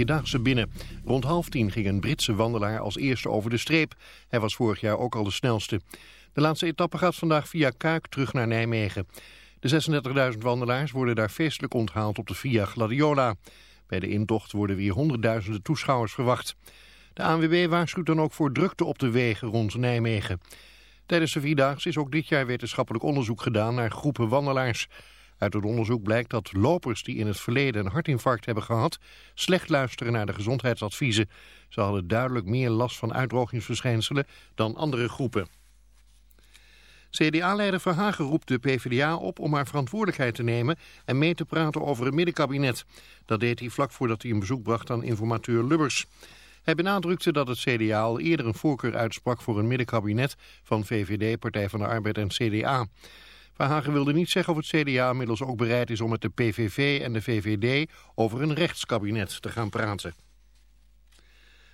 Vierdaagse binnen. Rond half tien ging een Britse wandelaar als eerste over de streep. Hij was vorig jaar ook al de snelste. De laatste etappe gaat vandaag via Kuik terug naar Nijmegen. De 36.000 wandelaars worden daar feestelijk onthaald op de Via Gladiola. Bij de intocht worden weer honderdduizenden toeschouwers verwacht. De ANWB waarschuwt dan ook voor drukte op de wegen rond Nijmegen. Tijdens de Vierdaagse is ook dit jaar wetenschappelijk onderzoek gedaan naar groepen wandelaars. Uit het onderzoek blijkt dat lopers die in het verleden een hartinfarct hebben gehad... slecht luisteren naar de gezondheidsadviezen. Ze hadden duidelijk meer last van uitdrogingsverschijnselen dan andere groepen. CDA-leider Verhagen roept de PvdA op om haar verantwoordelijkheid te nemen en mee te praten over het middenkabinet. Dat deed hij vlak voordat hij een bezoek bracht aan informateur Lubbers. Hij benadrukte dat het CDA al eerder een voorkeur uitsprak voor een middenkabinet van VVD, Partij van de Arbeid en CDA. Verhagen wilde niet zeggen of het CDA inmiddels ook bereid is om met de PVV en de VVD over een rechtskabinet te gaan praten.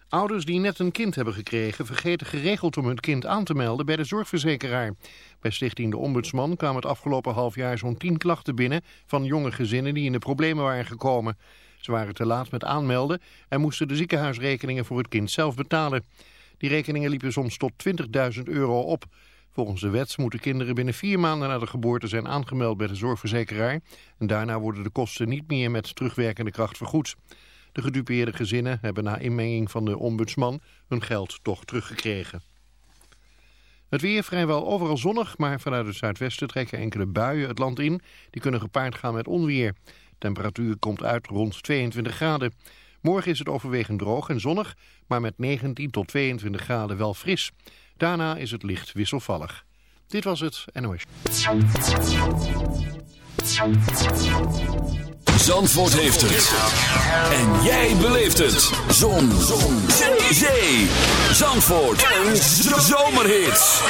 Ouders die net een kind hebben gekregen vergeten geregeld om hun kind aan te melden bij de zorgverzekeraar. Bij Stichting de Ombudsman kwamen het afgelopen half jaar zo'n tien klachten binnen van jonge gezinnen die in de problemen waren gekomen. Ze waren te laat met aanmelden en moesten de ziekenhuisrekeningen voor het kind zelf betalen. Die rekeningen liepen soms tot 20.000 euro op. Volgens de wet moeten kinderen binnen vier maanden na de geboorte zijn aangemeld bij de zorgverzekeraar. En daarna worden de kosten niet meer met terugwerkende kracht vergoed. De gedupeerde gezinnen hebben na inmenging van de ombudsman hun geld toch teruggekregen. Het weer vrijwel overal zonnig, maar vanuit het zuidwesten trekken enkele buien het land in. Die kunnen gepaard gaan met onweer. Temperatuur komt uit rond 22 graden. Morgen is het overwegend droog en zonnig, maar met 19 tot 22 graden wel fris. Daarna is het licht wisselvallig. Dit was het NOS. Zandvoort heeft het. En jij beleeft het. Zon. Zon. Zee. Zandvoort. Een zomerhit.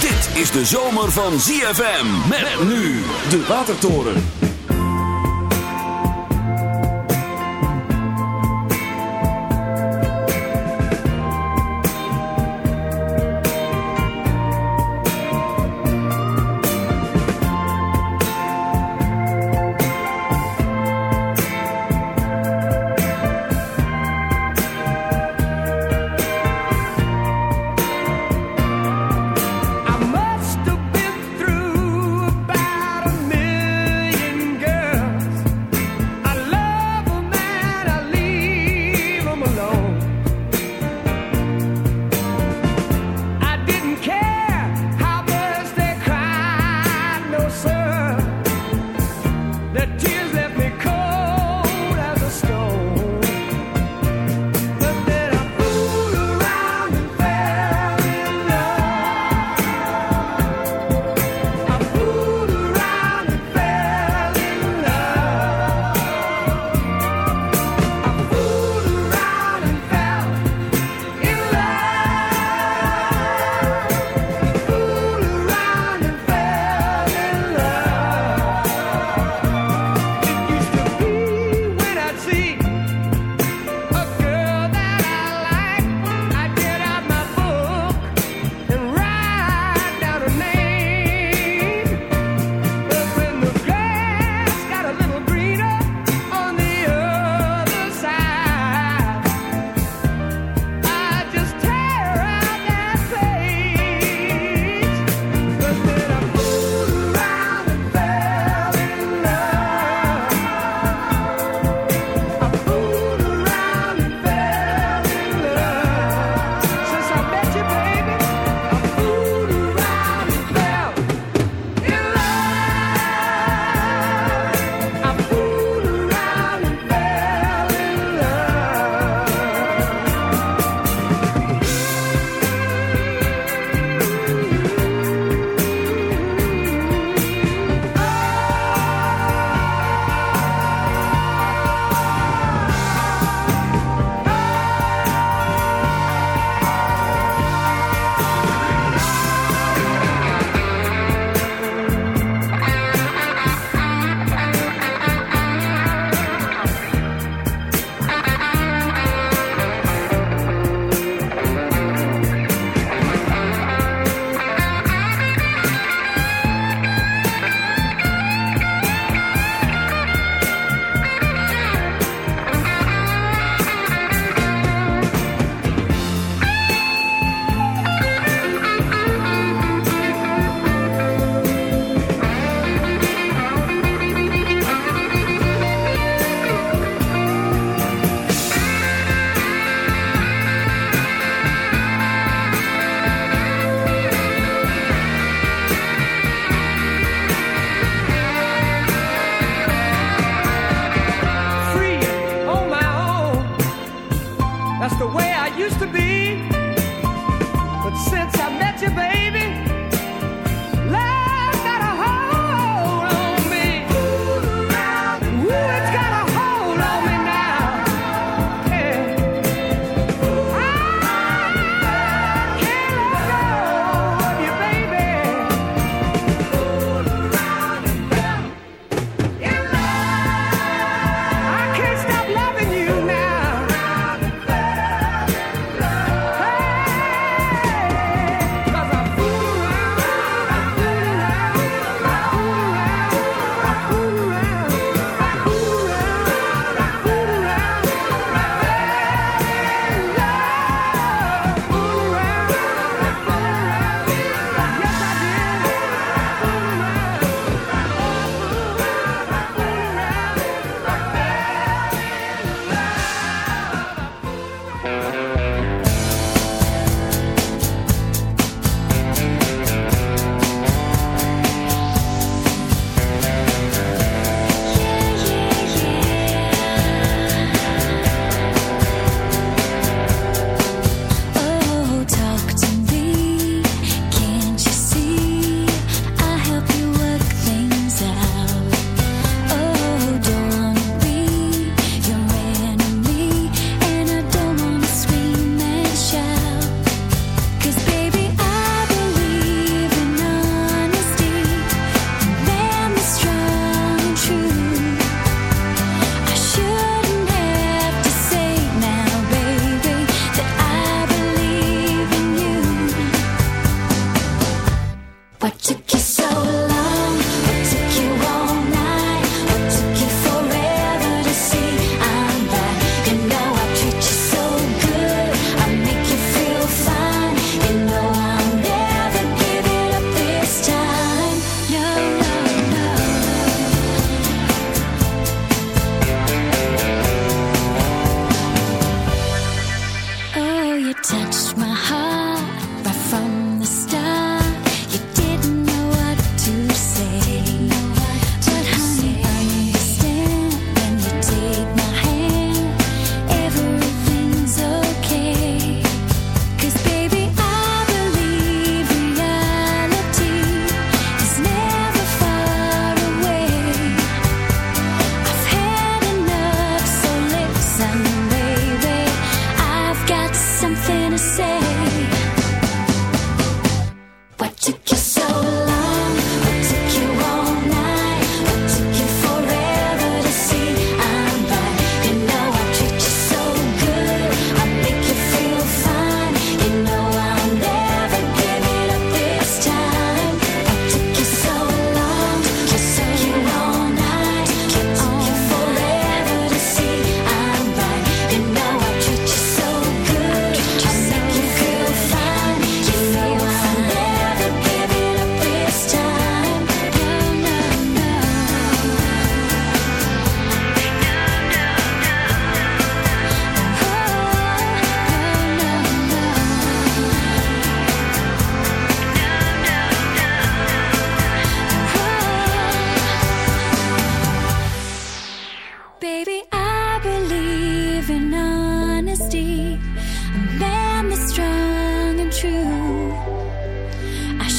Dit is de zomer van ZFM. Met nu de Watertoren.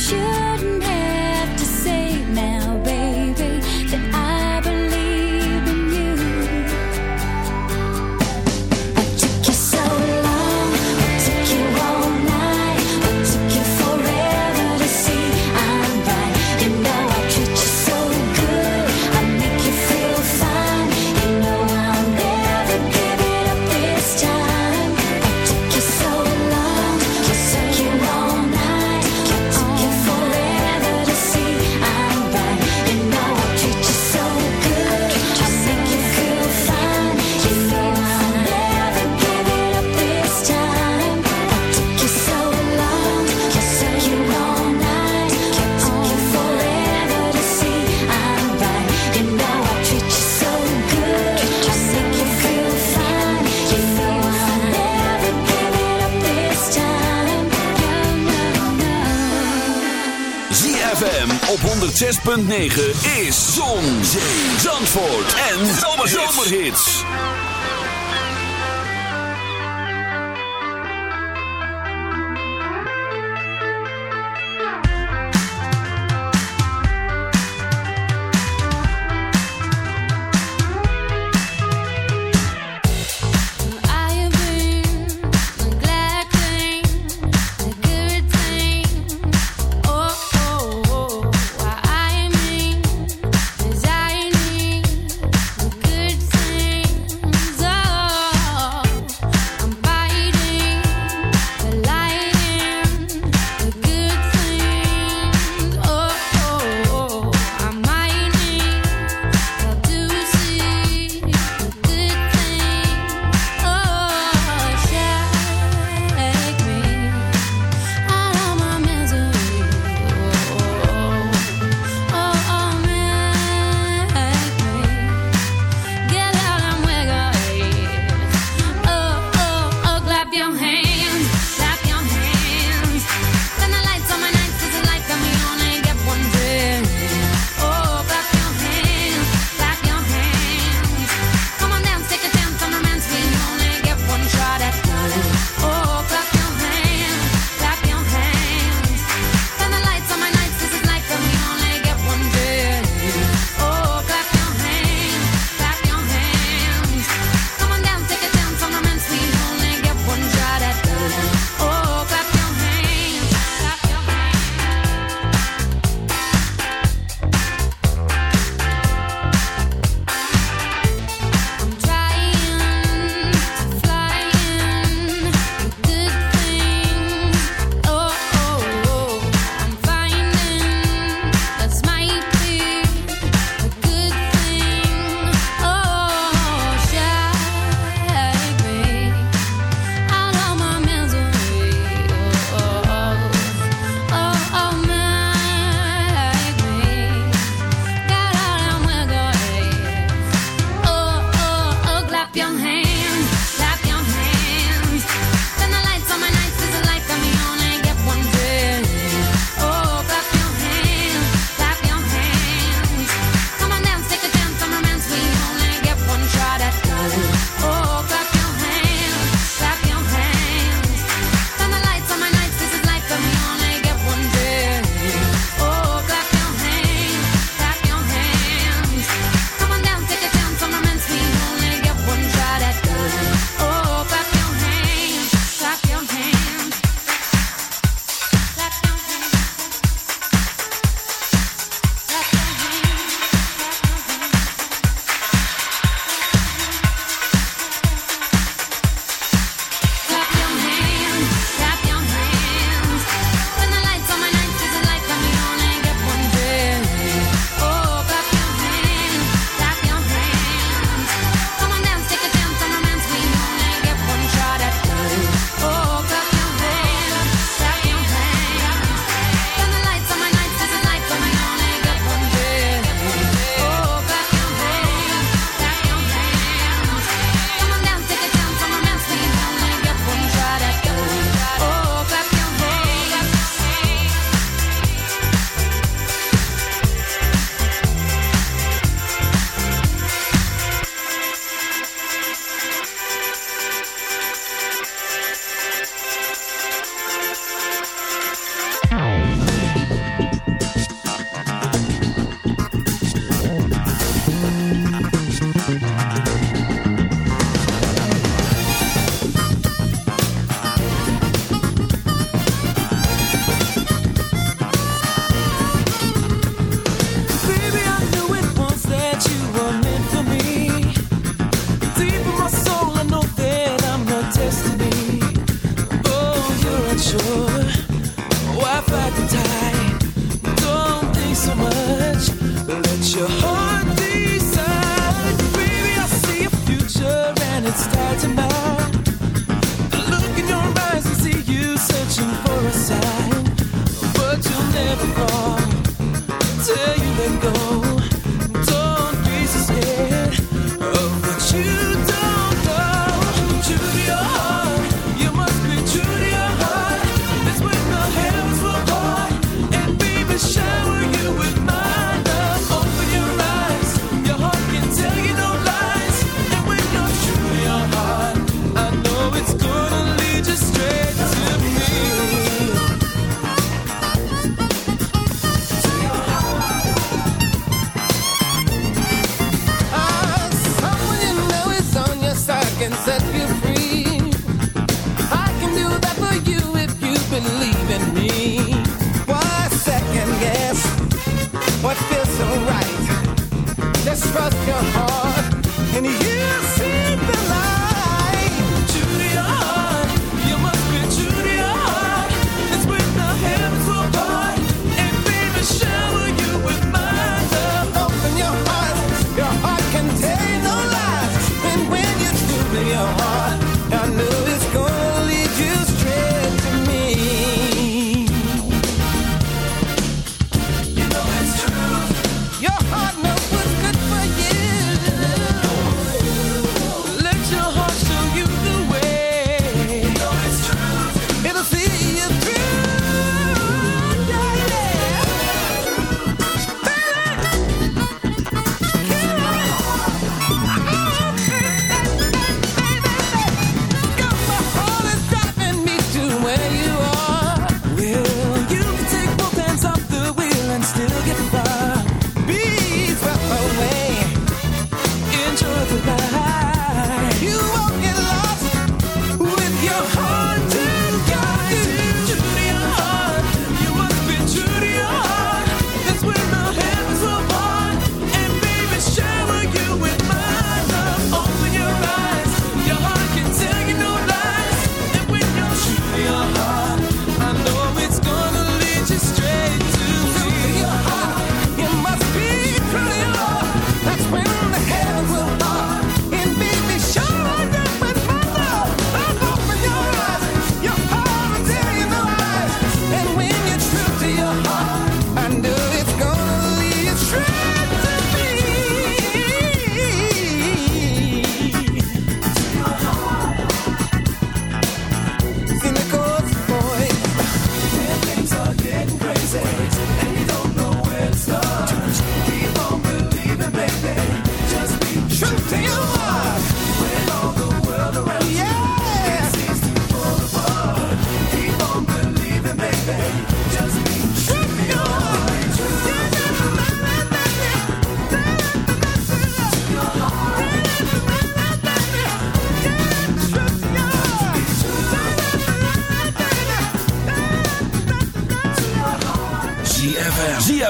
写106.9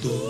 Cristo.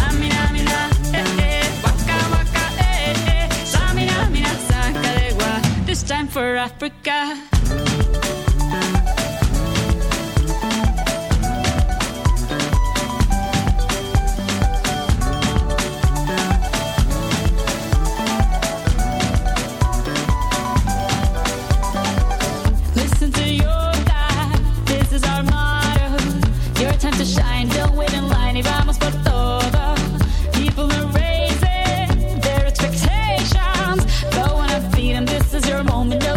time for Africa.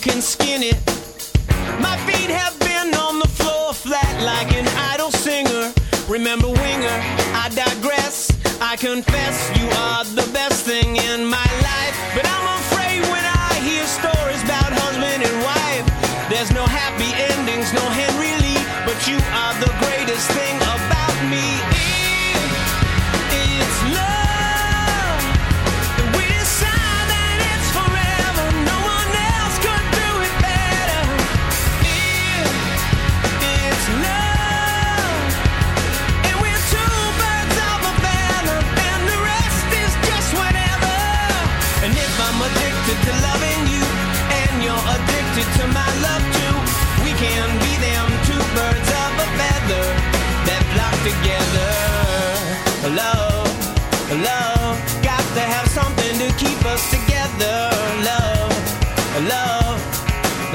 can skin it. My feet have been on the floor flat like an idle singer. Remember, winger, I digress. I confess you are the best thing.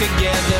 together.